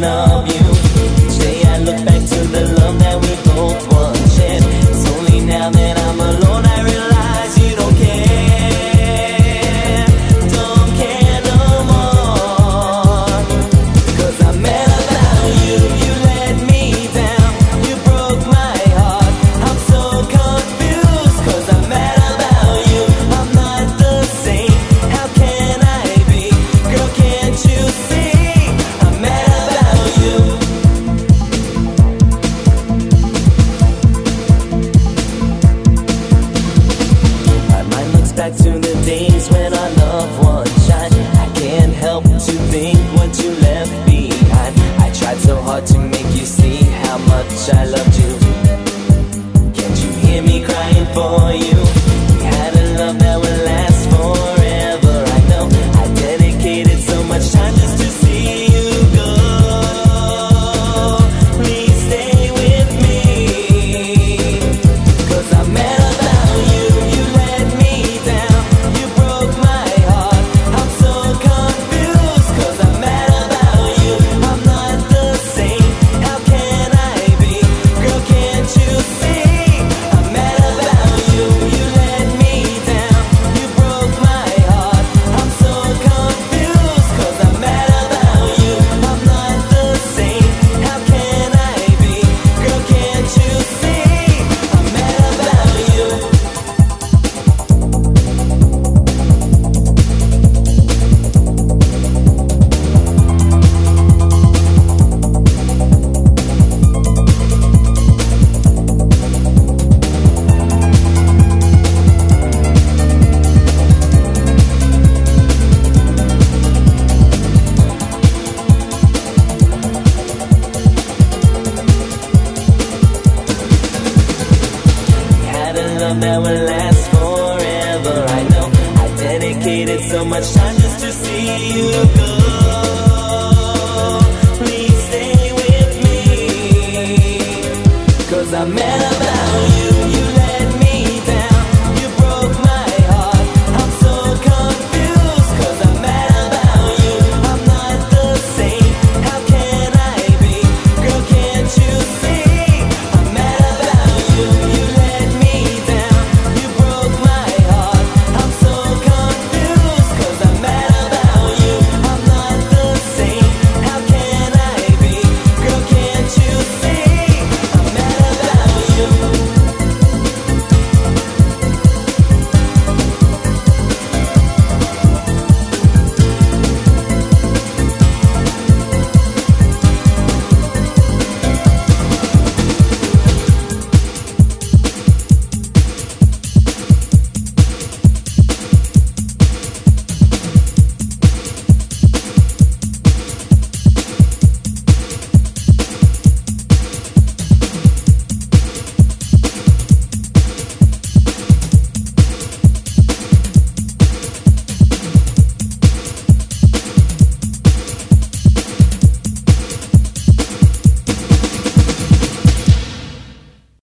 enough. love that will last forever. I know I dedicated so much time just to see you go. Please stay with me, cause I met